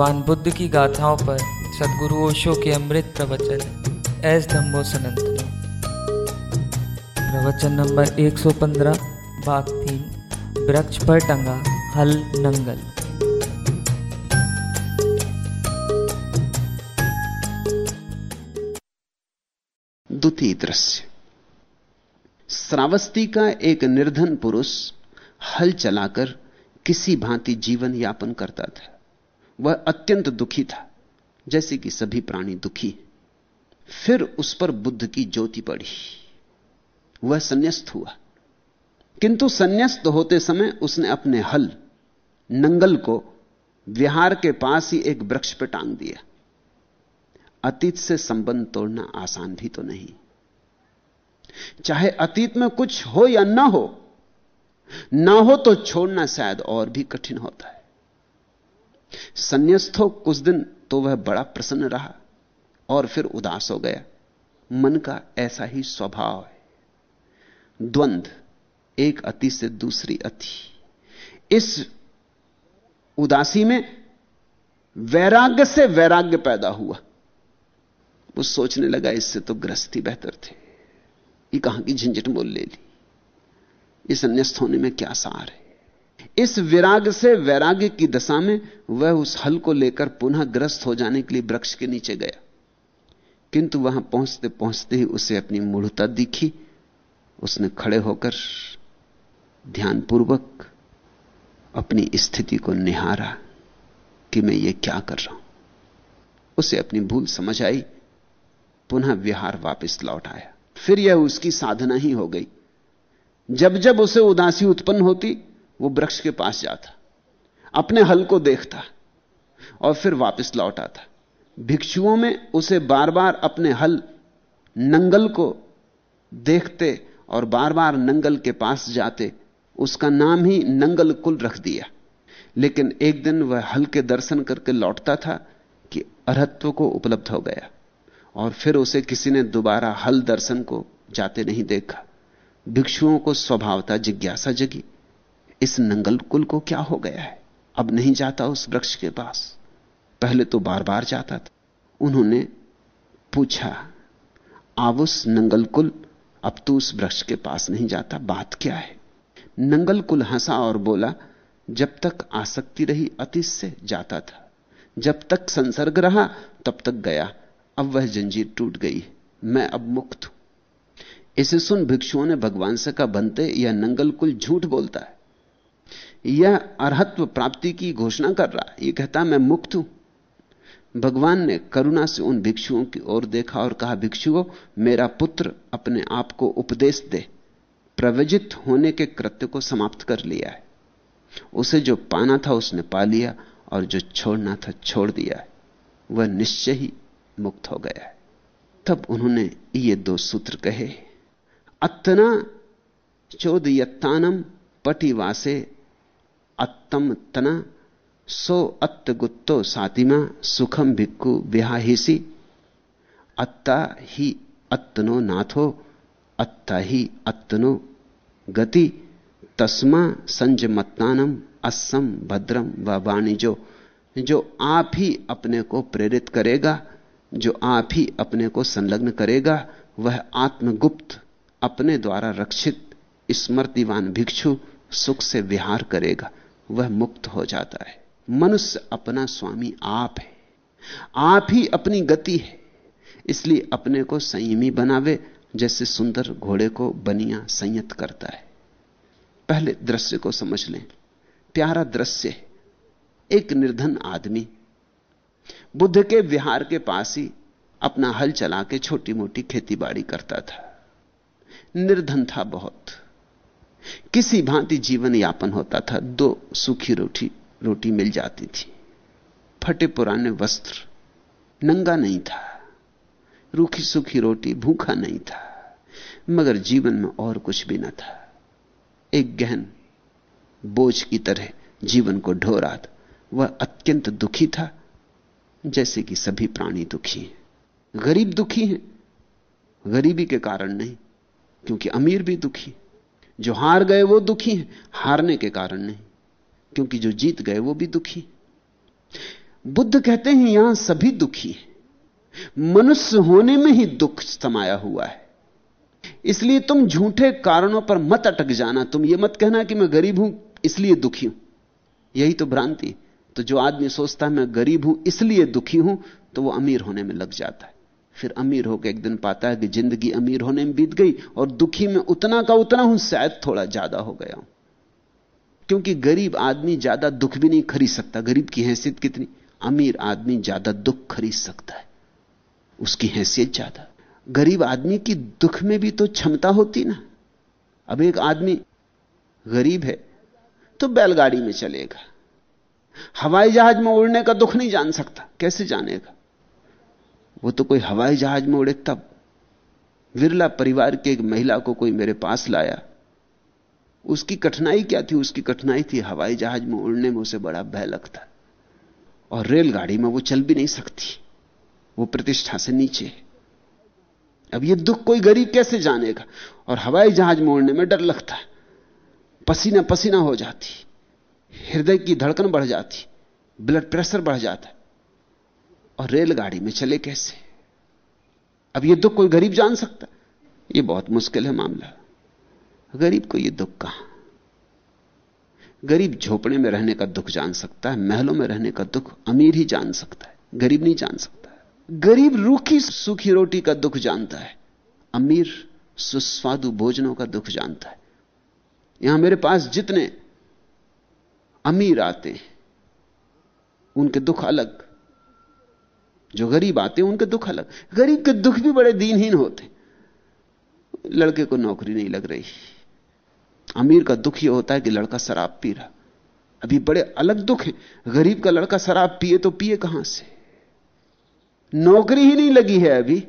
भगवान बुद्ध की गाथाओं पर सदगुरु ओशो के अमृत प्रवचन, एस धम्बो सनंतनो प्रवचन नंबर 115 भाग तीन, वृक्ष पर टंगा हल नंगल। द्वितीय दृश्य। श्रावस्ती का एक निर्धन पुरुष हल चलाकर किसी भांति जीवन यापन करता था। वह अत्यंत दुखी था, जैसे कि सभी प्राणी दुखी फिर उस पर बुद्ध की ज्योति पड़ी। वह संन्यास्त हुआ। किंतु संन्यास्त होते समय उसने अपने हल, नंगल को विहार के पास ही एक वृक्ष पर टांग दिया। अतीत से संबंध तोड़ना आसान भी तो नहीं। चाहे अतीत में कुछ हो या ना हो ना हो तो छोड़ना शायद और भी कठिन होता है। संन्यास्त हो कुछ दिन तो वह बड़ा प्रसन्न रहा और फिर उदास हो गया। मन का ऐसा ही स्वभाव है। द्वंद, एक अति से दूसरी अति। इस उदासी में वैराग्य से वैराग्य पैदा हुआ। वो सोचने लगा, इससे तो ग्रस्ती बेहतर थे। ये कहाँ की झंझट मोल ले ली? इस अन्यस्त होने में क्या सार है? इस विराग से वैराग्य की दशा में वह उस हल को लेकर पुनः ग्रस्त हो जाने के लिए वृक्ष के नीचे गया। किंतु वहाँ पहुँचते पहुँचते ही उसे अपनी मूढ़ता दिखी। उसने खड़े होकर ध्यानपूर्वक अपनी स्थिति को निहारा कि मैं ये क्या कर रहा हूँ। उसे अपनी भूल समझ आई, पुनः विहार वापस लौट आया। फिर यह उसकी साधना ही हो गई। जब जब उसे उदासी उत्पन्न होती वो वृक्ष के पास जाता, अपने हल को देखता और फिर वापस लौट आता। भिक्षुओं में उसे बार बार अपने हल, नंगल को देखते और बार बार नंगल के पास जाते, उसका नाम ही नंगल कुल रख दिया। लेकिन एक दिन वह हल के दर्शन करके लौटता था कि अरहत्व को उपलब्ध हो गया और फिर उसे किसी ने दोबारा हल दर्शन को जाते नहीं देखा। भिक्षुओं को स्वभावता जिज्ञासा जगी। इस नंगल कुल को क्या हो गया है? अब नहीं जाता उस वृक्ष के पास। पहले तो बार बार जाता था। उन्होंने पूछा आवुस नंगल कुल, अब तू उस वृक्ष के पास नहीं जाता? बात क्या है? नंगल कुल हंसा और बोला, जब तक आसक्ति रही अतिश से जाता था। जब तक संसर्ग रहा, तब तक गया। अब वह जंजीर टूट गई मैं अब मुक्त हूँ। इसे सुन भिक्षुओं ने भगवान से कहा, बनते यह नंगल कुल झूठ बोलता है? यह अरहत्व प्राप्ति की घोषणा कर रहा है। यह कहता, मैं मुक्त हूँ। भगवान ने करुणा से उन भिक्षुओं की ओर देखा और कहा, भिक्षुओं, मेरा पुत्र अपने आप को उपदेश दे। प्रवजित होने के कृत्य को समाप्त कर लिया है। उसे जो पाना था उसने पा लिया और जो छोड़ना था छोड़ दिया है। वह निश्चय ही मुक्त हो गया है। तब उन्होंने ये दो सूत्र कहे, अत्तना चोदयत्तानम पटिवासे अत्तम तना, सो अत्त गुत्तो सातिमा, सुखम भिक्कु विहाहिसी अत्ता ही अत्तनो नाथो, अत्ता ही अत्तनो गति। तस्मा संजमत्तानम असम भद्रम व वाणिजो। जो आप ही अपने को प्रेरित करेगा, जो आप ही अपने को संलग्न करेगा, वह आत्मगुप्त, अपने द्वारा रक्षित, स्मृतिवान भिक्षु सुख से विहार करेगा। वह मुक्त हो जाता है। मनुष्य अपना स्वामी आप है। आप ही अपनी गति है। इसलिए अपने को संयमी बनावे, जैसे सुंदर घोड़े को बनिया संयत करता है। पहले दृश्य को समझ लें। प्यारा दृश्य एक निर्धन आदमी बुद्ध के विहार के पास ही अपना हल चला के छोटी मोटी खेती बाड़ी करता था। निर्धन था बहुत। किसी भांति जीवन यापन होता था, दो सूखी रोटी रोटी मिल जाती थी। फटे पुराने वस्त्र, नंगा नहीं था। रूखी सूखी रोटी, भूखा नहीं था। मगर जीवन में और कुछ भी न था। एक गहन बोझ की तरह जीवन को ढो रहा था। वह अत्यंत दुखी था, जैसे कि सभी प्राणी दुखी हैं। गरीब दुखी हैं, गरीबी के कारण नहीं, क्योंकि अमीर भी दुखी। जो हार गए वो दुखी हैं। हारने के कारण नहीं, क्योंकि जो जीत गए वो भी दुखी बुद्ध कहते हैं, यहाँ सभी दुखी हैं। मनुष्य होने में ही दुख समाया हुआ है। इसलिए तुम झूठे कारणों पर मत अटक जाना। तुम यह मत कहना कि मैं गरीब हूँ, इसलिए दुखी हूँ। यही तो भ्रांति। तो जो आदमी सोचता है, मैं गरीब हूँ, इसलिए दुखी हूँ तो वो अमीर होने में लग जाता है। फिर अमीर होकर एक दिन पाता है कि ज़िंदगी अमीर होने में बीत गई और दुखी में उतना का उतना हूँ, शायद थोड़ा ज़्यादा हो गया हूँ। क्योंकि गरीब आदमी ज़्यादा दुख भी नहीं खरीद सकता। गरीब की हैसियत कितनी? अमीर आदमी ज़्यादा दुख खरीद सकता है। उसकी हैसियत ज़्यादा। गरीब आदमी की दुख में भी तो क्षमता होती ना। अब एक आदमी गरीब है तो बैलगाड़ी में चलेगा। हवाई जहाज़ में उड़ने का दुख नहीं जान सकता। कैसे जानेगा? वो तो कोई हवाई जहाज़ में उड़े तब। विरला परिवार के एक महिला को कोई मेरे पास लाया। उसकी कठिनाई क्या थी? उसकी कठिनाई थी हवाई जहाज़ में उड़ने में उसे बड़ा भय लगता। और रेलगाड़ी में वो चल भी नहीं सकती। वो प्रतिष्ठा से नीचे अब ये दुख कोई गरीब कैसे जानेगा? और हवाई जहाज़ में उड़ने में डर लगता। है पसीना पसीना हो जाती। हृदय की धड़कन बढ़ जाती। ब्लड प्रेशर बढ़ जाता। और रेलगाड़ी में चले कैसे? अब यह दुख कोई गरीब जान सकता? यह बहुत मुश्किल है मामला। गरीब को यह दुख कहाँ? गरीब झोपड़े में रहने का दुख जान सकता है, महलों में रहने का दुख अमीर ही जान सकता है, गरीब नहीं जान सकता गरीब रूखी सूखी रोटी का दुख जानता है, अमीर सुस्वादु भोजनों का दुख जानता है। यहाँ मेरे पास जितने अमीर आते हैं, उनके दुख अलग जो गरीब आते हैं, उनके दुख अलग। गरीब के दुख भी बड़े दीनहीन होते लड़के को नौकरी नहीं लग रही। अमीर का दुख यह होता है कि लड़का शराब पी रहा। अभी बड़े अलग दुख है। गरीब का लड़का शराब पिए तो पिए कहाँ से? नौकरी ही नहीं लगी है अभी।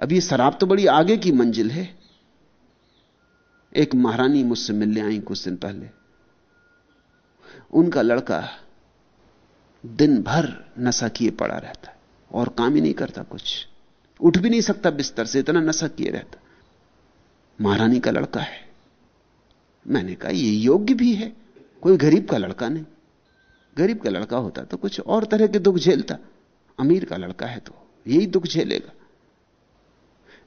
अभी शराब तो बड़ी आगे की मंजिल है। एक महारानी मुझसे मिलने आई कुछ दिन पहले। उनका लड़का दिन भर नशा किए पड़ा रहता है और काम ही नहीं करता कुछ। उठ भी नहीं सकता बिस्तर से, इतना नशा किए रहता। महारानी का लड़का है। मैंने कहा, ये योग्य भी है, कोई गरीब का लड़का नहीं। गरीब का लड़का होता तो कुछ और तरह के दुख झेलता। अमीर का लड़का है तो यही दुख झेलेगा।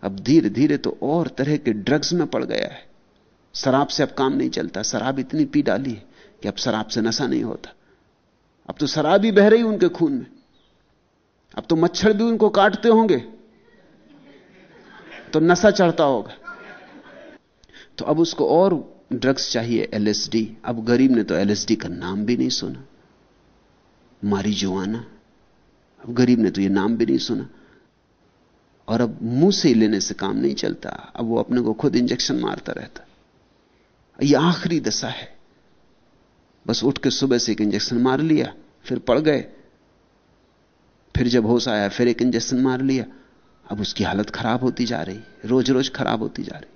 अब धीरे धीरे तो और तरह के ड्रग्स में पड़ गया है। शराब से अब काम नहीं चलता, शराब इतनी पी डाली है कि अब शराब से नशा नहीं होता। अब तो शराब बह रही उनके खून में। अब तो मच्छर भी उनको काटते होंगे तो नशा चढ़ता होगा। तो अब उसको और ड्रग्स चाहिए एलएसडी अब गरीब ने तो एलएसडी का नाम भी नहीं सुना। मारी जुआना अब गरीब ने तो ये नाम भी नहीं सुना। और अब मुँह से लेने से काम नहीं चलता। अब वो अपने को खुद इंजेक्शन मारता रहता। ये आखिरी दशा है। बस उठ के सुबह से एक इंजेक्शन मार लिया। फिर पड़ गए। फिर जब होश आया, फिर एक इंजेक्शन मार लिया। अब उसकी हालत खराब होती जा रही रोज रोज खराब होती जा रही।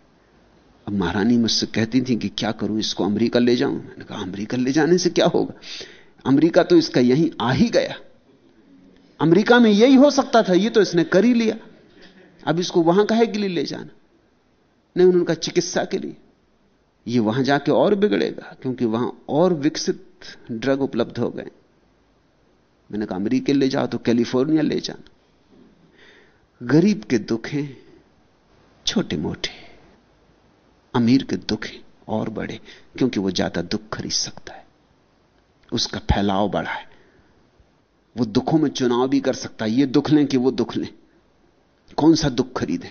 अब महारानी मुझसे कहती थी कि क्या करूँ, इसको अमेरिका ले जाऊँ? मैंने कहा, अमेरिका ले जाने से क्या होगा? अमेरिका तो इसका यहीं आ ही गया। अमेरिका में यही हो सकता था, ये तो इसने कर ही लिया। अब इसको वहाँ कहे के लिए ले जाना? नहीं उनका चिकित्सा के लिए। ये वहाँ जाके और बिगड़ेगा, क्योंकि वहाँ और विकसित ड्रग उपलब्ध हो गए। मैंने कहा, अमरीका ले जाओ तो कैलिफ़ोर्निया ले जाना। गरीब के दुख हैं, छोटे मोटे। अमीर के दुख हैं, और बड़े, क्योंकि वो ज़्यादा दुख खरीद सकता है। उसका फैलाव बड़ा है। वो दुखों में चुनाव भी कर सकता है। ये दुख लें कि वो दुख लें। कौन सा दुख खरीदें?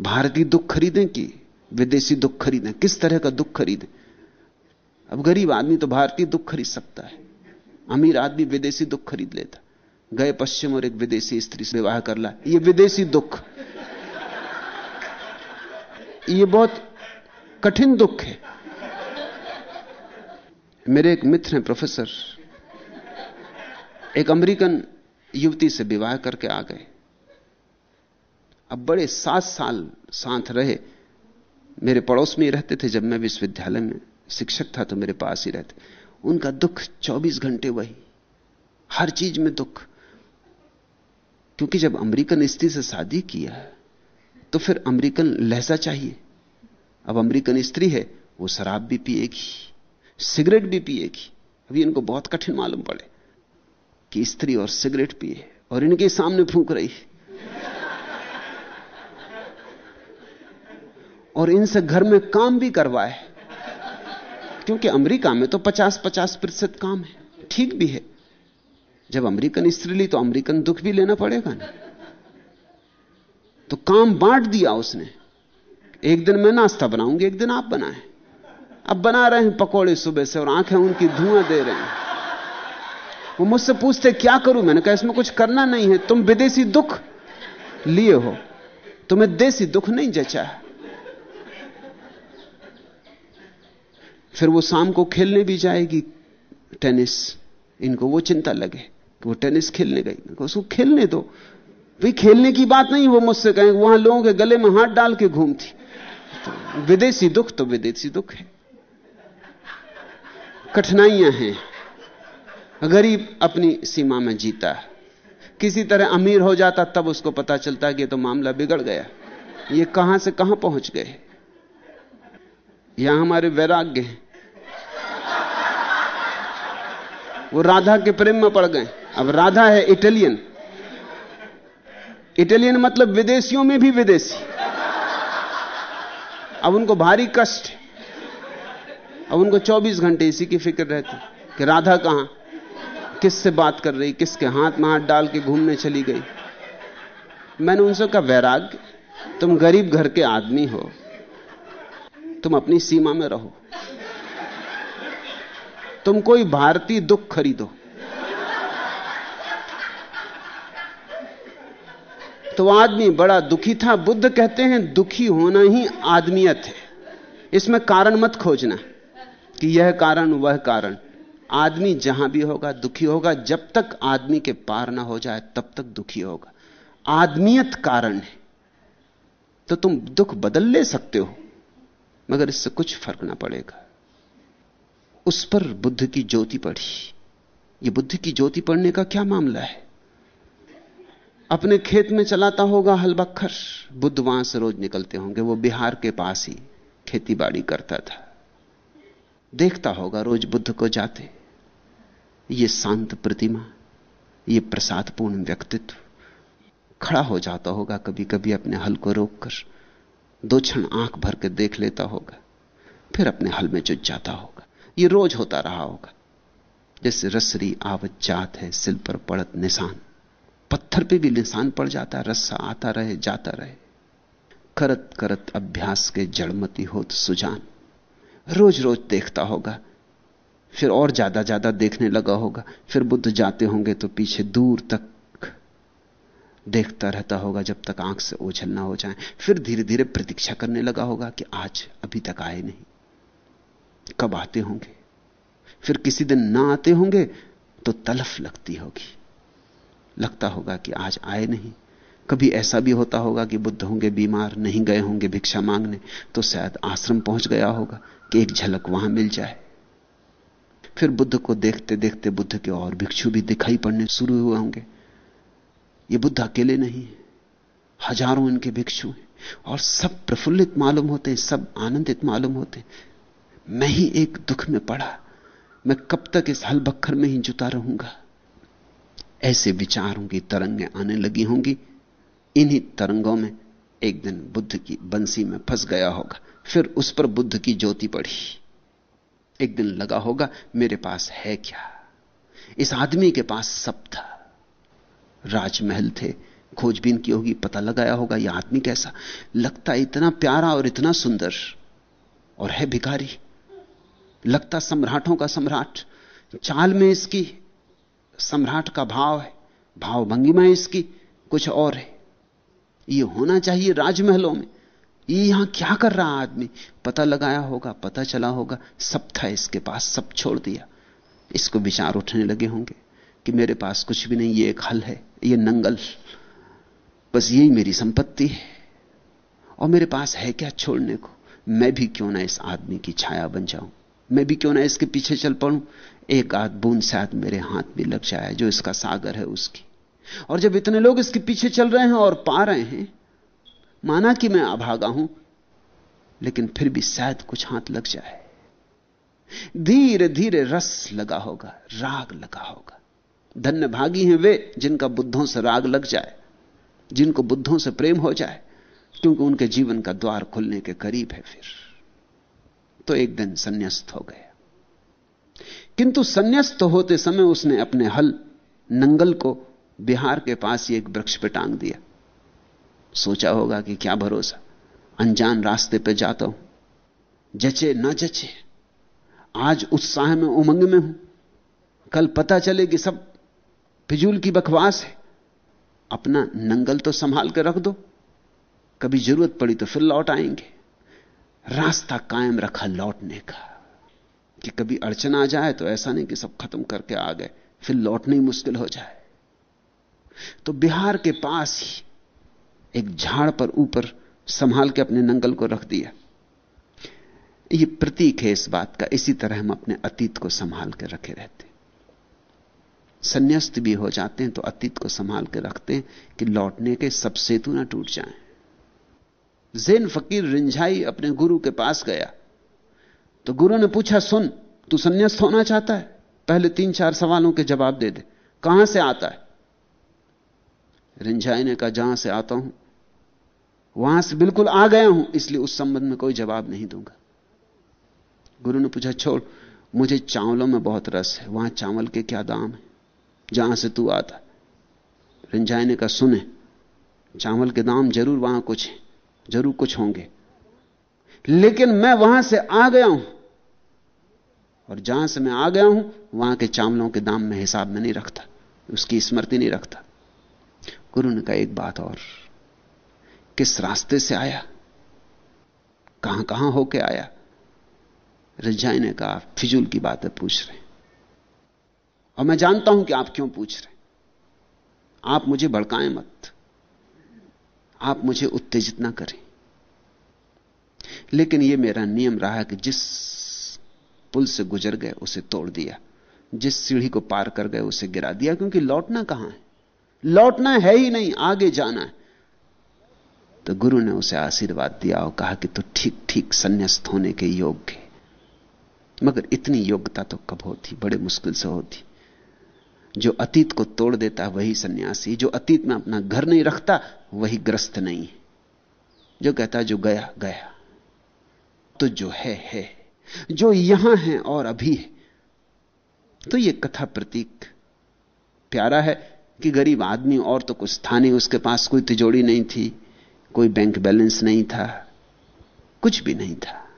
भारतीय दुख खरीदें कि विदेशी दुख खरीदें? किस तरह का दुख खरीदें? अब गरीब आदमी तो भारतीय दुख खरीद सकता है। अमीर आदमी विदेशी दुख खरीद लेता। गए पश्चिम और एक विदेशी स्त्री से विवाह कर ला। ये विदेशी दुख। ये बहुत कठिन दुख है। मेरे एक मित्र हैं, प्रोफेसर। एक अमेरिकन युवती से विवाह करके आ गए। अब बड़े सात साल साथ रहे। मेरे पड़ोस में ही रहते थे। जब मैं विश्वविद्यालय में शिक्षक था तो मेरे पास ही रहते। उनका दुख 24 घंटे वही। हर चीज़ में दुख। क्योंकि जब अमेरिकन स्त्री से शादी किया तो फिर अमेरिकन लहजा चाहिए। अब अमेरिकन स्त्री है, वो शराब भी पिएगी, सिगरेट भी पिएगी। अभी इनको बहुत कठिन मालूम पड़े कि स्त्री और सिगरेट पिए और इनके सामने फूंक रही। और इनसे घर में काम भी करवाए। क्योंकि अमेरिका में तो 50-50 प्रतिशत काम है। ठीक भी है। जब अमेरिकन स्त्री ली तो अमेरिकन दुख भी लेना पड़ेगा ना। तो काम बांट दिया उसने। एक दिन मैं नाश्ता बनाऊँगी, एक दिन आप बनाएँ। अब बना रहे हैं पकौड़े सुबह से और आँखें उनकी धुआँ दे रहे हैं। वो मुझसे पूछते, क्या करूँ? मैंने कहा, इसमें कुछ करना नहीं है। तुम विदेशी दुख लिए हो। तुम्हें देसी दुख नहीं जचा फिर वो शाम को खेलने भी जाएगी, टेनिस। इनको वो चिंता लगे कि वो टेनिस खेलने गई। उसको खेलने दो। भाई, खेलने की बात नहीं, वो मुझसे कहें, वहाँ लोगों के गले में हाथ डाल के घूमती। तो विदेशी दुख तो विदेशी दुख है। कठिनाइयाँ हैं। गरीब अपनी सीमा में जीता। किसी तरह अमीर हो जाता, तब उसको पता चलता कि तो मामला बिगड़ गया। ये कहाँ से कहाँ पहुँच गए? यहाँ हमारे वैराग्य हैं। वो राधा के प्रेम में पड़ गए। अब राधा है इटालियन। इटालियन मतलब विदेशियों में भी विदेशी। अब उनको भारी कष्ट। अब उनको 24 घंटे इसी की फ़िक्र रहती कि राधा कहाँ? किससे बात कर रही? किसके हाथ में हाथ डाल के घूमने चली गई? मैंने उनसे कहा, वैराग्य, तुम गरीब घर के आदमी हो। तुम अपनी सीमा में रहो। तुम कोई भारतीय दुख खरीदो। तो आदमी बड़ा दुखी था। बुद्ध कहते हैं, दुखी होना ही आदमियत है। इसमें कारण मत खोजना कि यह कारण, वह कारण। आदमी जहाँ भी होगा, दुखी होगा। जब तक आदमी के पार ना हो जाए, तब तक दुखी होगा। आदमियत कारण है। तो तुम दुख बदल ले सकते हो, मगर इससे कुछ फ़र्क ना पड़ेगा। उस पर बुद्ध की ज्योति पड़ी। ये बुद्ध की ज्योति पड़ने का क्या मामला है? अपने खेत में चलाता होगा हल बखर बुद्ध वहाँ से रोज निकलते होंगे। वो बिहार के पास ही खेती बाड़ी करता था। देखता होगा रोज बुद्ध को जाते। ये शांत प्रतिमा, ये प्रसादपूर्ण व्यक्तित्व। खड़ा हो जाता होगा कभी कभी अपने हल को रोककर। दो क्षण आँख भर के देख लेता होगा। फिर अपने हल में जुट जाता होगा। ये रोज होता रहा होगा। जैसे रसरी आवत जात है, सिल पर पड़त निशान। पत्थर पे भी निशान पड़ जाता, रस्सा आता रहे, जाता रहे। करत करत अभ्यास के जड़मती होत सुजान। रोज रोज देखता होगा, फिर और ज़्यादा ज़्यादा देखने लगा होगा। फिर बुद्ध जाते होंगे तो पीछे दूर तक देखता रहता होगा, जब तक आँख से ओझल ना हो जाए। फिर धीरे धीरे प्रतीक्षा करने लगा होगा कि आज अभी तक आए नहीं। कब आते होंगे? फिर किसी दिन ना आते होंगे तो तलफ लगती होगी। लगता होगा कि आज आए नहीं। कभी ऐसा भी होता होगा कि बुद्ध होंगे, बीमार नहीं गए होंगे भिक्षा मांगने तो शायद आश्रम पहुँच गया होगा कि एक झलक वहाँ मिल जाए। फिर बुद्ध को देखते देखते बुद्ध के और भिक्षु भी दिखाई पड़ने शुरू हुए होंगे। ये बुद्ध अकेले नहीं है। हज़ारों इनके भिक्षु हैं और सब प्रफुल्लित मालूम होते हैं, सब आनंदित मालूम होते हैं। मैं ही एक दुख में पड़ा। मैं कब तक इस हल बखर में ही जुता रहूँगा? ऐसे विचारों की तरंगें आने लगी होंगी। इन्हीं तरंगों में एक दिन बुद्ध की बंसी में फंस गया होगा। फिर उस पर बुद्ध की ज्योति पड़ी। एक दिन लगा होगा, मेरे पास है क्या? इस आदमी के पास सब था। राजमहल थे। खोजबीन की होगी, पता लगाया होगा, यह आदमी कैसा? लगता इतना प्यारा और इतना सुंदर। और है भिखारी। लगता सम्राटों का सम्राट। चाल में इसकी सम्राट का भाव है, भाव भंगिमा इसकी कुछ और है। ये होना चाहिए राजमहलों में। ये यहाँ क्या कर रहा आदमी? पता लगाया होगा, पता चला होगा, सब था इसके पास, सब छोड़ दिया। इसको विचार उठने लगे होंगे कि मेरे पास कुछ भी नहीं, ये एक हल है, ये नंगल। बस यही मेरी संपत्ति है। और मेरे पास है क्या छोड़ने को? मैं भी क्यों ना इस आदमी की छाया बन जाऊँ? मैं भी क्यों ना इसके पीछे चल पड़ूं? एक आध बूंद शायद मेरे हाथ भी लग जाए जो इसका सागर है उसकी। और जब इतने लोग इसके पीछे चल रहे हैं और पा रहे हैं, माना कि मैं अभागा हूँ, लेकिन फिर भी शायद कुछ हाथ लग जाए। धीरे धीरे रस लगा होगा, राग लगा होगा। धन्य भागी हैं वे जिनका बुद्धों से राग लग जाए, जिनको बुद्धों से प्रेम हो जाए, क्योंकि उनके जीवन का द्वार खुलने के करीब है फिर। तो एक दिन संन्यास्त हो गया। किंतु संन्यास्त होते समय उसने अपने हल नंगल को बिहार के पास ही एक वृक्ष पे टांग दिया। सोचा होगा कि क्या भरोसा, अनजान रास्ते पर जाता हूँ। जचे ना जचे, आज उत्साह में उमंग में हूँ। कल पता चले कि सब फिजूल की बकवास है। अपना नंगल तो संभाल कर रख दो, कभी ज़रूरत पड़ी तो फिर लौट आएँगे। रास्ता कायम रखा लौटने का। कि कभी अड़चन आ जाए तो ऐसा नहीं कि सब खत्म करके आ गए, फिर लौटने ही मुश्किल हो जाए। तो बिहार के पास ही एक झाड़ पर ऊपर संभाल के अपने नंगल को रख दिया। ये प्रतीक है इस बात का, इसी तरह हम अपने अतीत को संभाल के रखे रहते संन्यास्त भी हो जाते हैं तो अतीत को संभाल के रखते हैं कि लौटने के सब सेतु ना टूट जाएँ। जैन फकीर रिंझाई अपने गुरु के पास गया तो गुरु ने पूछा, सुन, तू संन्यास्त होना चाहता है? पहले तीन चार सवालों के जवाब दे दे। कहाँ से आता है? रिंझाई ने कहा, जहाँ से आता हूँ, वहाँ से बिल्कुल आ गया हूँ, इसलिए उस संबंध में कोई जवाब नहीं दूँगा। गुरु ने पूछा, छोड़, मुझे चावलों में बहुत रस है, वहाँ चावल के क्या दाम है? जहाँ से तू आता? रिंझाई ने कहा, सुने, चावल के दाम ज़रूर वहाँ कुछ है। ज़रूर कुछ होंगे। लेकिन मैं वहाँ से आ गया हूँ। और जहाँ से मैं आ गया हूँ, वहाँ के चावलों के दाम में हिसाब में नहीं रखता, उसकी स्मृति नहीं रखता। गुरु ने कहा, एक बात और। किस रास्ते से आया? कहाँ कहाँ होके आया? रजाई ने कहा, फिजूल की बातें पूछ रहे और मैं जानता हूँ कि आप क्यों पूछ रहे आप मुझे भड़काएँ मत। आप मुझे उत्तेजित ना करें। लेकिन यह मेरा नियम रहा कि जिस पुल से गुजर गए, उसे तोड़ दिया। जिस सीढ़ी को पार कर गए, उसे गिरा दिया, क्योंकि लौटना कहाँ है? लौटना है ही नहीं, आगे जाना है। तो गुरु ने उसे आशीर्वाद दिया और कहा कि तू तो ठीक ठीक संन्यास्त होने के योग्य मगर इतनी योग्यता तो कब होती? बड़े मुश्किल से होती। जो अतीत को तोड़ देता वही सन्यासी, जो अतीत में अपना घर नहीं रखता, वही ग्रस्त नहीं। है जो कहता, जो गया गया। तो जो है है। जो यहाँ है और अभी है। तो यह कथा प्रतीक प्यारा है कि गरीब आदमी और तो कुछ था नहीं, उसके पास कोई तिजोड़ी नहीं थी, कोई बैंक बैलेंस नहीं था, कुछ भी नहीं था।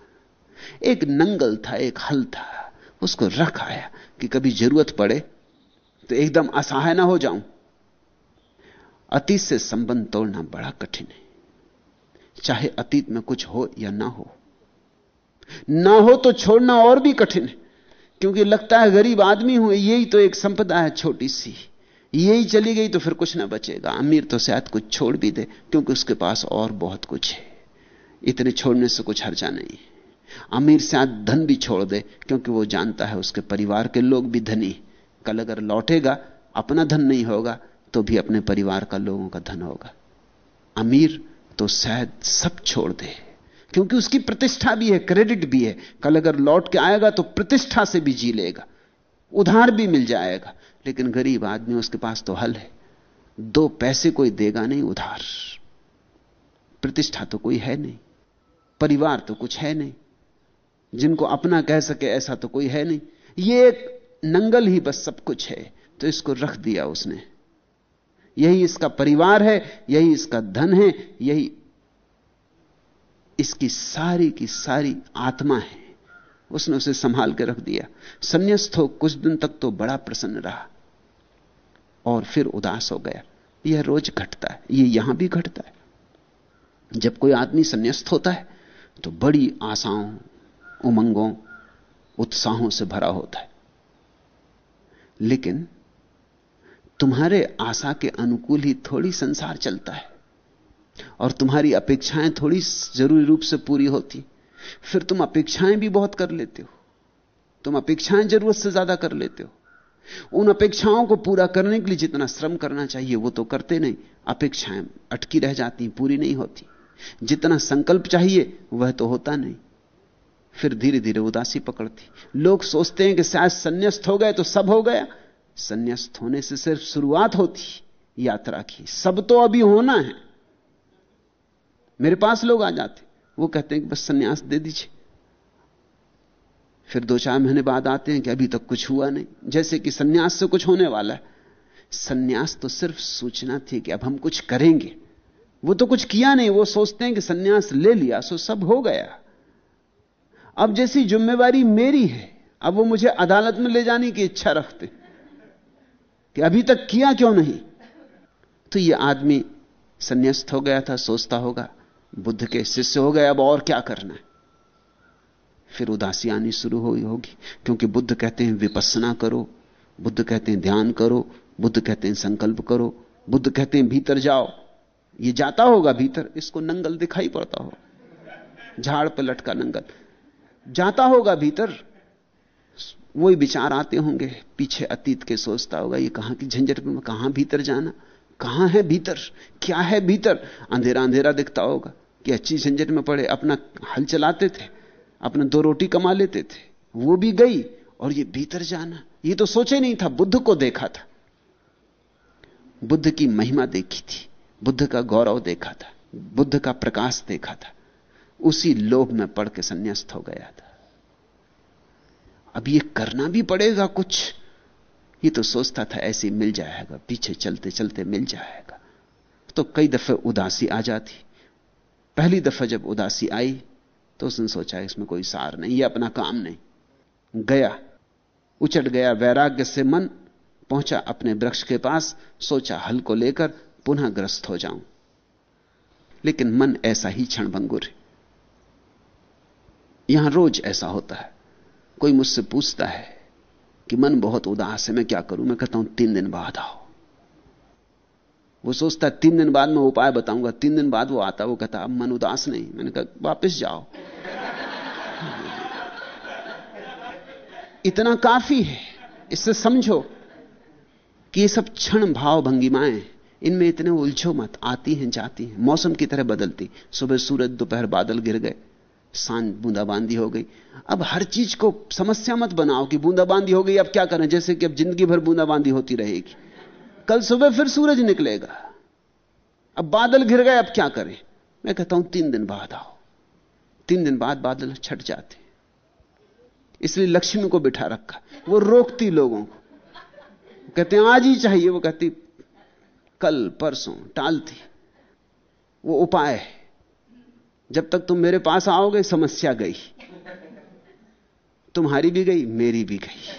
एक नंगल था, एक हल था, उसको रख आया कि कभी ज़रूरत पड़े तो एकदम असहाय ना हो जाऊँ। अतीत से संबंध तोड़ना बड़ा कठिन है। चाहे अतीत में कुछ हो या ना हो। ना हो तो छोड़ना और भी कठिन है। क्योंकि लगता है गरीब आदमी हूँ, यही तो एक संपदा है छोटी सी। यही चली गई तो फिर कुछ ना बचेगा। अमीर तो शायद कुछ छोड़ भी दे, क्योंकि उसके पास और बहुत कुछ है। इतने छोड़ने से कुछ हर्जा नहीं अमीर शायद धन भी छोड़ दे, क्योंकि वो जानता है उसके परिवार के लोग भी धनी कल अगर लौटेगा, अपना धन नहीं होगा तो भी अपने परिवार का लोगों का धन होगा। अमीर तो शायद सब छोड़ दे, क्योंकि उसकी प्रतिष्ठा भी है, क्रेडिट भी है। कल अगर लौट के आएगा तो प्रतिष्ठा से भी जी लेगा, उधार भी मिल जाएगा। लेकिन गरीब आदमी, उसके पास तो हल है। दो पैसे कोई देगा नहीं, उधार। प्रतिष्ठा तो कोई है नहीं, परिवार तो कुछ है नहीं। जिनको अपना कह सके, ऐसा तो कोई है नहीं। ये एक नंगल ही बस सब कुछ है तो इसको रख दिया उसने। यही इसका परिवार है, यही इसका धन है, यही इसकी सारी की सारी आत्मा है। उसने उसे संभाल के रख दिया। संन्यास्त हो कुछ दिन तक तो बड़ा प्रसन्न रहा और फिर उदास हो गया। यह रोज घटता है यह यहाँ भी घटता है। जब कोई आदमी संन्यास्त होता है तो बड़ी आशाओं, उमंगों, उत्साहों से भरा होता है। लेकिन तुम्हारे आशा के अनुकूल ही थोड़ी संसार चलता है और तुम्हारी अपेक्षाएँ थोड़ी ज़रूरी रूप से पूरी होती। फिर तुम अपेक्षाएँ भी बहुत कर लेते हो। तुम अपेक्षाएँ ज़रूरत से ज़्यादा कर लेते हो। उन अपेक्षाओं को पूरा करने के लिए जितना श्रम करना चाहिए, वो तो करते नहीं। अपेक्षाएँ अटकी रह जाती, पूरी नहीं होती। जितना संकल्प चाहिए, वह तो होता नहीं। फिर धीरे धीरे उदासी पकड़ती। लोग सोचते हैं कि शायद संन्यास्त हो गए तो सब हो गया। संन्यास्त होने से सिर्फ़ शुरुआत होती, यात्रा की। सब तो अभी होना है। मेरे पास लोग आ जाते। वो कहते हैं कि बस संन्यास दे दीजिए। फिर दो चार महीने बाद आते हैं कि अभी तक कुछ हुआ नहीं। जैसे कि सन्यास से कुछ होने वाला है। सन्यास तो सिर्फ़ सूचना थी कि अब हम कुछ करेंगे। वो तो कुछ किया नहीं। वो सोचते हैं कि सन्यास ले लिया, सो सब हो गया। अब जैसी जिम्मेवारी मेरी है, अब वो मुझे अदालत में ले जाने की इच्छा रखते कि अभी तक किया क्यों नहीं? तो ये आदमी संन्यास्त हो गया था, सोचता होगा, बुद्ध के शिष्य हो गए, अब और क्या करना है? फिर उदासी आनी शुरू हुई होगी, क्योंकि बुद्ध कहते हैं विपස්සना करो। बुद्ध कहते हैं, ध्यान करो। बुद्ध कहते हैं, संकल्प करो। बुद्ध कहते हैं, भीतर जाओ। ये जाता होगा भीतर, इसको नंगल दिखाई पड़ता हो झाड़ पर लटका नंगल। जाता होगा भीतर, वही विचार आते होंगे, पीछे अतीत के सोचता होगा, ये कहाँ की झंझट में कहाँ भीतर जाना? कहाँ है भीतर? क्या है भीतर? अंधेरा अंधेरा दिखता होगा कि अच्छी झंझट में पड़े, अपना हल चलाते थे, अपने दो रोटी कमा लेते थे, वो भी गई, और ये भीतर जाना, ये तो सोचे नहीं था, बुद्ध को देखा था। बुद्ध की महिमा देखी थी, बुद्ध का गौरव देखा था, बुद्ध का प्रकाश देखा था। उसी लोभ में पड़ के संन्यास्त हो गया था। अब ये करना भी पड़ेगा कुछ। ये तो सोचता था ऐसे मिल जाएगा, पीछे चलते चलते मिल जाएगा। तो कई दफे उदासी आ जाती। पहली दफ़ा जब उदासी आई तो उसने सोचा, इसमें कोई सार नहीं, ये अपना काम नहीं। गया, उचट गया वैराग्य से मन, पहुँचा अपने वृक्ष के पास, सोचा, हल को लेकर पुनः ग्रस्त हो जाऊँ। लेकिन मन ऐसा ही क्षणभंगुर है। यहाँ रोज ऐसा होता है। कोई मुझसे पूछता है कि मन बहुत उदास है, मैं क्या करूँ? मैं कहता हूँ, तीन दिन बाद आओ। वो सोचता है, तीन दिन बाद मैं उपाय बताऊँगा। तीन दिन बाद वो आता वो कहता अब मन उदास नहीं। मैंने कहा, वापस जाओ। इतना काफ़ी है। इससे समझो कि ये सब क्षण भाव भंगिमाएँ इनमें इतने उलझो मत, आती हैं, जाती हैं। मौसम की तरह बदलती। सुबह सूरज, दोपहर बादल गिर गए। साँझ बूंदाबांदी हो गई। अब हर चीज़ को समस्या मत बनाओ कि बूंदाबांदी हो गई, अब क्या करें? जैसे कि अब ज़िंदगी भर बूंदाबांदी होती रहेगी। कल सुबह फिर सूरज निकलेगा। अब बादल घिर गए, अब क्या करें? मैं कहता हूँ, तीन दिन बाद आओ। तीन दिन बाद बादल छट जाते। इसलिए लक्ष्मी को बिठा रखा। वो रोकती लोगों को। कहते हैं, आज ही चाहिए। वो कहती, कल, परसों। टालती। वो उपाय है। जब तक तुम मेरे पास आओगे, समस्या गई। तुम्हारी भी गई, मेरी भी गई।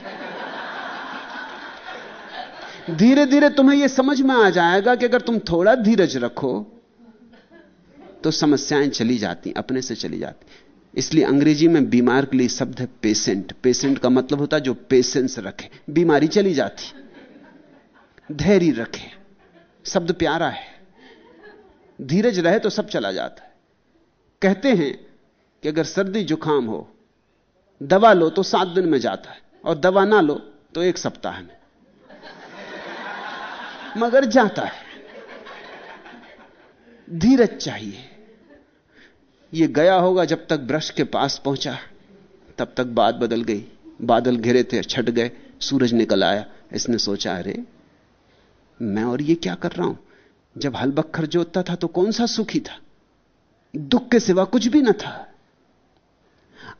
धीरे धीरे तुम्हें यह समझ में आ जाएगा कि अगर तुम थोड़ा धीरज रखो तो समस्याएँ चली जाती, अपने से चली जाती। इसलिए अंग्रेज़ी में बीमार के लिए शब्द है पेशेंट पेशेंट का मतलब होता है जो पेशेंस रखे। बीमारी चली जाती। धैर्य रखे। शब्द प्यारा है। धीरज रहे तो सब चला जाता है। कहते हैं कि अगर सर्दी जुकाम हो, दवा लो तो सात दिन में जाता है और दवा ना लो तो एक सप्ताह में। मगर जाता है। धीरज चाहिए। यह गया होगा जब तक ब्रश के पास पहुँचा, तब तक बात बदल गई। बादल घिरे थे, छट गए, सूरज निकल आया। इसने सोचा, अरे, मैं और ये क्या कर रहा हूँ? जब हल बखर जोतता था तो कौन सा सुखी था? दुख के सिवा कुछ भी ना था।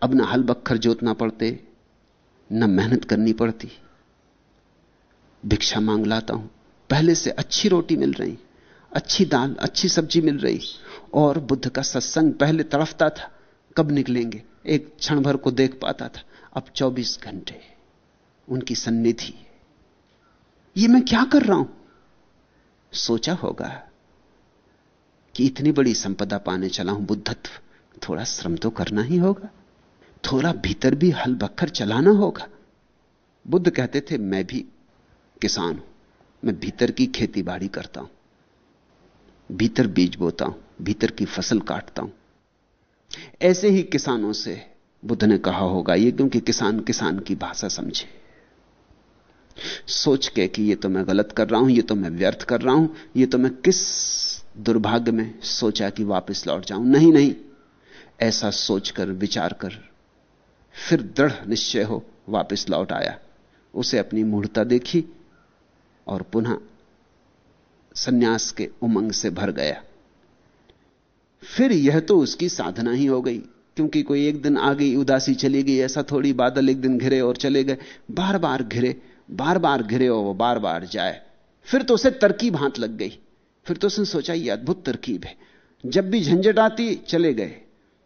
अब ना हल बखर जोतना पड़ते, न मेहनत करनी पड़ती। भिक्षा मांग लाता हूँ। पहले से अच्छी रोटी मिल रही, अच्छी दाल, अच्छी सब्ज़ी मिल रही, और बुद्ध का सत्संग पहले तड़फता था, कब निकलेंगे, एक क्षण भर को देख पाता था। अब 24 घंटे, उनकी सन्निधि। ये मैं क्या कर रहा हूँ? सोचा होगा। कि इतनी बड़ी संपदा पाने चला हूँ बुद्धत्व, थोड़ा श्रम तो करना ही होगा। थोड़ा भीतर भी हल बखर चलाना होगा। बुद्ध कहते थे, मैं भी किसान हूँ, मैं भीतर की खेती बाड़ी करता हूँ, भीतर बीज बोता हूँ, भीतर की फ़सल काटता हूँ। ऐसे ही किसानों से बुद्ध ने कहा होगा, ये क्योंकि किसान किसान की भाषा समझे। सोच के कि ये तो मैं गलत कर रहा हूँ, ये तो मैं व्यर्थ कर रहा हूँ, ये तो मैं किस दुर्भाग्य में सोचा कि वापस लौट जाऊँ। नहीं नहीं। ऐसा सोचकर विचार कर फिर दृढ़ निश्चय हो वापस लौट आया। उसे अपनी मूर्ता देखी और पुनः सन्यास के उमंग से भर गया। फिर यह तो उसकी साधना ही हो गई, क्योंकि कोई एक दिन आ गई, उदासी चली गई, ऐसा थोड़ी बादल एक दिन घिरे और चले गए। बार बार घिरे, बार बार घिरे और वो बार बार जाए। फिर तो उसे तरकीब हाथ लग गई। फिर तो उसने सोचा, ये अद्भुत तरकीब है। जब भी झंझट आती, चले गए।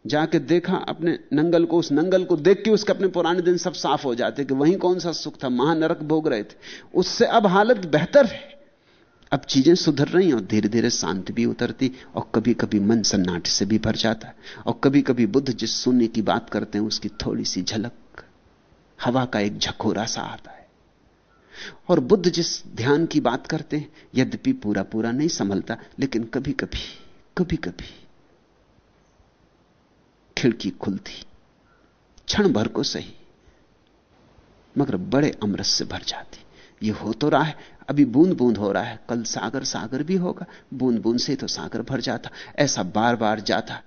जाके देखा, अपने नंगल को, उस नंगल को देख के उसके अपने पुराने दिन सब साफ़ हो जाते कि वहीं कौन सा सुख था, महानरक भोग रहे थे। उससे अब हालत बेहतर है। अब चीज़ें सुधर रही और धीरे धीरे शांति भी उतरती और कभी कभी मन सन्नाटे से भी भर जाता और कभी कभी बुद्ध जिस शून्य की बात करते हैं, उसकी थोड़ी सी झलक, हवा का एक झकोरा सा आता। है और बुद्ध जिस ध्यान की बात करते हैं, यद्यपि पूरा पूरा नहीं संभलता, लेकिन कभी कभी कभी कभी खिड़की खुलती, क्षण भर को सही, मगर बड़े अमृत से भर जाती। ये हो तो रहा है, अभी बूंद बूंद हो रहा है, कल सागर सागर भी होगा, बूंद बूंद से तो सागर भर जाता, ऐसा बार बार जाता,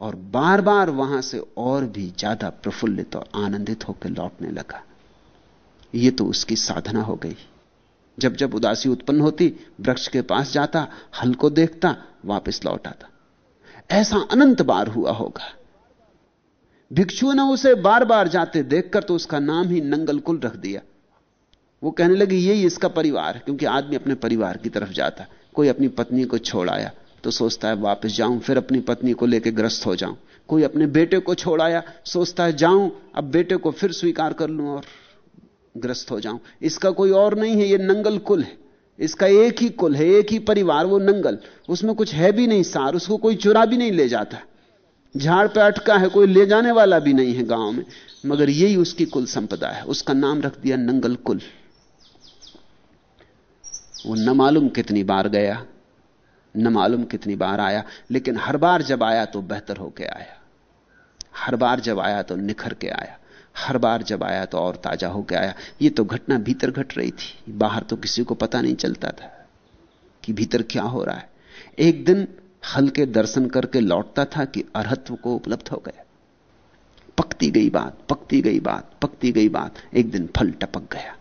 और बार बार वहाँ से और भी ज़्यादा प्रफुल्लित और आनंदित होकर लौटने लगा। ये तो उसकी साधना हो गई। जब जब उदासी उत्पन्न होती, वृक्ष के पास जाता, हल को देखता, वापस लौट आता। ऐसा अनंत बार हुआ होगा। भिक्षु ने उसे बार बार जाते देखकर तो उसका नाम ही नंगल कुल रख दिया। वो कहने लगी, यही इसका परिवार, क्योंकि आदमी अपने परिवार की तरफ़ जाता। कोई अपनी पत्नी को छोड़ आया तो सोचता है, वापस जाऊँ, फिर अपनी पत्नी को लेकर ग्रस्त हो जाऊँ। कोई अपने बेटे को छोड़ आया, सोचता है, जाऊँ, अब बेटे को फिर स्वीकार कर लूँ और ग्रस्त हो जाऊँ। इसका कोई और नहीं है, ये नंगल कुल है। इसका एक ही कुल है, एक ही परिवार, वो नंगल। उसमें कुछ है भी नहीं सार, उसको कोई चुरा भी नहीं ले जाता। झाड़ पे अटका है, कोई ले जाने वाला भी नहीं है गाँव में। मगर यही उसकी कुल संपदा है। उसका नाम रख दिया नंगल कुल। वो न मालूम कितनी बार गया, न मालूम कितनी बार आया, लेकिन हर बार जब आया तो बेहतर होके आया। हर बार जब आया तो निखर के आया। हर बार जब आया तो और ताज़ा होकर आया। ये तो घटना भीतर घट रही थी। बाहर तो किसी को पता नहीं चलता था कि भीतर क्या हो रहा है। एक दिन हल्के दर्शन करके लौटता था कि अरहत्व को उपलब्ध हो गया। पकती गई बात, पकती गई बात, पकती गई बात। एक दिन फल टपक गया।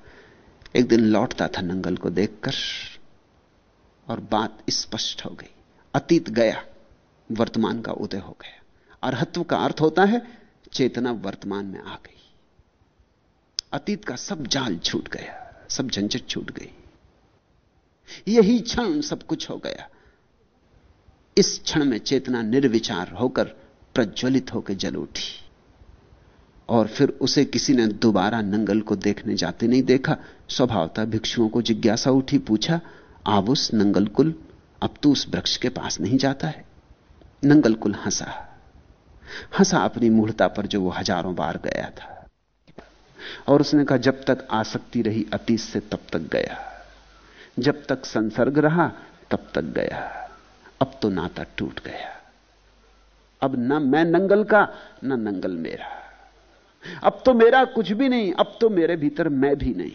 एक दिन लौटता था नंगल को देखकर और बात स्पष्ट हो गई। अतीत गया, वर्तमान का उदय हो गया। अरहत्व का अर्थ होता है, चेतना वर्तमान में आ गई। अतीत का सब जाल छूट गया, सब झंझट छूट गई। यही क्षण सब कुछ हो गया। इस क्षण में चेतना निर्विचार होकर प्रज्वलित होकर जल उठी। और फिर उसे किसी ने दोबारा नंगल को देखने जाते नहीं देखा। स्वभावता भिक्षुओं को जिज्ञासा उठी, पूछा, आप उस नंगल कुल अब तू उस वृक्ष के पास नहीं जाता है? नंगल कुल हंसा। हंसा अपनी मूर्ता पर जो वो हज़ारों बार गया था। और उसने कहा, जब तक आसक्ति रही अतीत से तब तक गया। जब तक संसर्ग रहा, तब तक गया। अब तो नाता टूट गया। अब ना मैं नंगल का, ना नंगल मेरा। अब तो मेरा कुछ भी नहीं, अब तो मेरे भीतर मैं भी नहीं।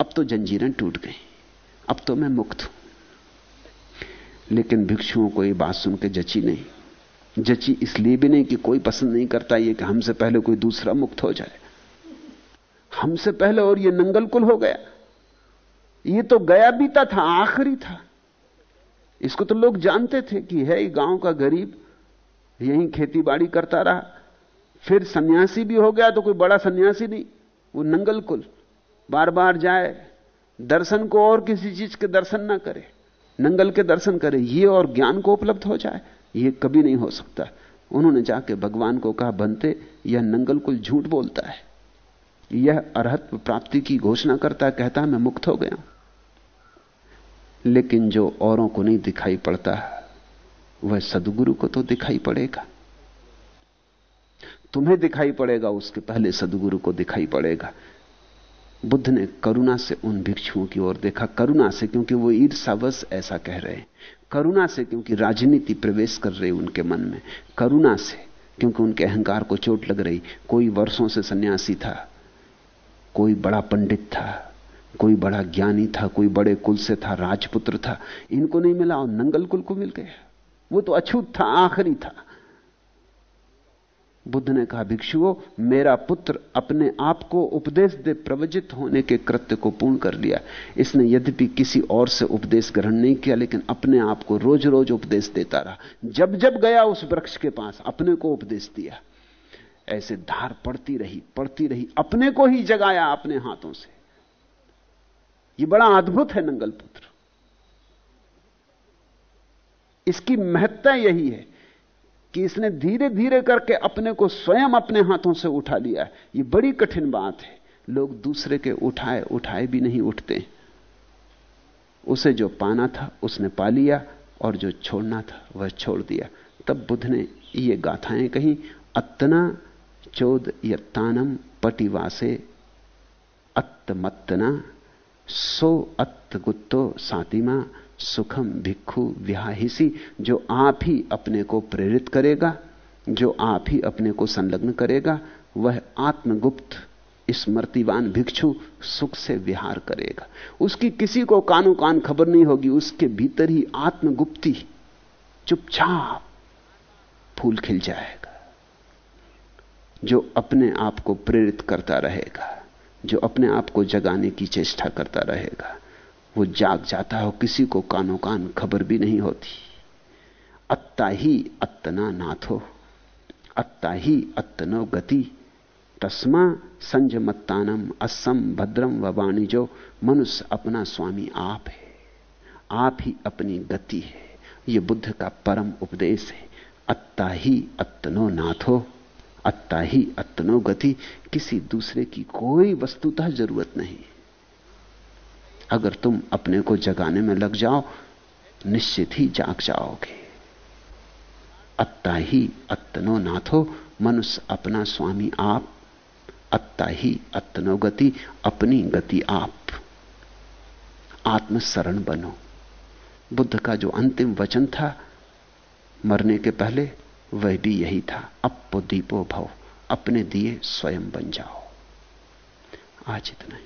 अब तो जंजीरें टूट गई। अब तो मैं मुक्त हूँ। लेकिन भिक्षुओं को यह बात सुन के जची नहीं। जची इसलिए भी नहीं कि कोई पसंद नहीं करता ये कि हमसे पहले कोई दूसरा मुक्त हो जाए। हमसे पहले और ये नंगल कुल हो गया। ये तो गया बीता था, आखिरी था। इसको तो लोग जानते थे कि है गाँव का गरीब, यहीं खेती बाड़ी करता रहा। फिर सन्यासी भी हो गया तो कोई बड़ा सन्यासी नहीं, वो नंगल कुल बार बार जाए, दर्शन को और किसी चीज़ के दर्शन ना करे, नंगल के दर्शन करे, ये और ज्ञान को उपलब्ध हो जाए, ये कभी नहीं हो सकता। उन्होंने जाके भगवान को कहा, बनते, यह नंगल कुल झूठ बोलता है। यह अरहत्व प्राप्ति की घोषणा करता कहता मैं मुक्त हो गया. लेकिन जो औरों को नहीं दिखाई पड़ता, वह सदगुरु को तो दिखाई पड़ेगा। तुम्हें दिखाई पड़ेगा, उसके पहले सदगुरु को दिखाई पड़ेगा। बुद्ध ने करुणा से उन भिक्षुओं की ओर देखा। करुणा से, क्योंकि वो ईर्षावश ऐसा कह रहे करुणा से, क्योंकि राजनीति प्रवेश कर रही उनके मन में। करुणा से, क्योंकि उनके अहंकार को चोट लग रही। कोई वर्षों से सन्यासी था। कोई बड़ा पंडित था, कोई बड़ा ज्ञानी था, कोई बड़े कुल से था, राजपुत्र था, इनको नहीं मिला और नंगल कुल को मिल गया। वो तो अछूत था, आखिरी था। बुद्ध ने कहा, भिक्षुओं, मेरा पुत्र अपने आप को उपदेश दे प्रवचित होने के कृत्य को पूर्ण कर लिया। इसने यद्यपि किसी और से उपदेश ग्रहण नहीं किया, लेकिन अपने आप को रोज रोज उपदेश देता रहा। जब जब गया उस वृक्ष के पास, अपने को उपदेश दिया। ऐसे धार पड़ती रही पड़ती रही, अपने को ही जगाया अपने हाथों से। यह बड़ा अद्भुत है नंगल पुत्र। इसकी महत्ता यही है कि इसने धीरे धीरे करके अपने को स्वयं अपने हाथों से उठा लिया है। यह बड़ी कठिन बात है। लोग दूसरे के उठाए उठाए भी नहीं उठते। उसे जो पाना था, उसने पा लिया और जो छोड़ना था, वह छोड़ दिया। तब बुद्ध ने ये गाथाएँ कही अत्तना चोद यत्तानम पटिवासे अत्तमत्तना सो अत्त गुत्तो सातिमा सुखम भिक्षु व्याहिसी जो आप ही अपने को प्रेरित करेगा, जो आप ही अपने को संलग्न करेगा, वह आत्मगुप्त, स्मृतिवान भिक्षु सुख से विहार करेगा। उसकी किसी को कानो कान खबर नहीं होगी, उसके भीतर ही आत्मगुप्ति चुपचाप फूल खिल जाएगा जो अपने आप को प्रेरित करता रहेगा, जो अपने आप को जगाने की चेष्टा करता रहेगा, वो जाग जाता हो, किसी को कानो कान खबर भी नहीं होती। अत्ता ही अत्तना नाथो, अत्ता ही अत्तनो गति, तस्मा संजमत्तानम असम भद्रम व वाणिजो मनुष्य अपना स्वामी आप है, आप ही अपनी गति है यह बुद्ध का परम उपदेश है। अत्ता ही अत्तनो नाथो। अत्ता ही, अत्तनो गति, किसी दूसरे की कोई वस्तुतः ज़रूरत नहीं। अगर तुम अपने को जगाने में लग जाओ, निश्चित ही जाग जाओगे। अत्ता ही, अत्तनो नाथो, मनुष्य अपना स्वामी आप, अत्ता ही, अत्तनो गति, अपनी गति आप। आत्मशरण बनो। बुद्ध का जो अंतिम वचन था, मरने के पहले वह भी यही था। अपो दीपो भव, अपने दिए स्वयं बन जाओ। आज इतना ही।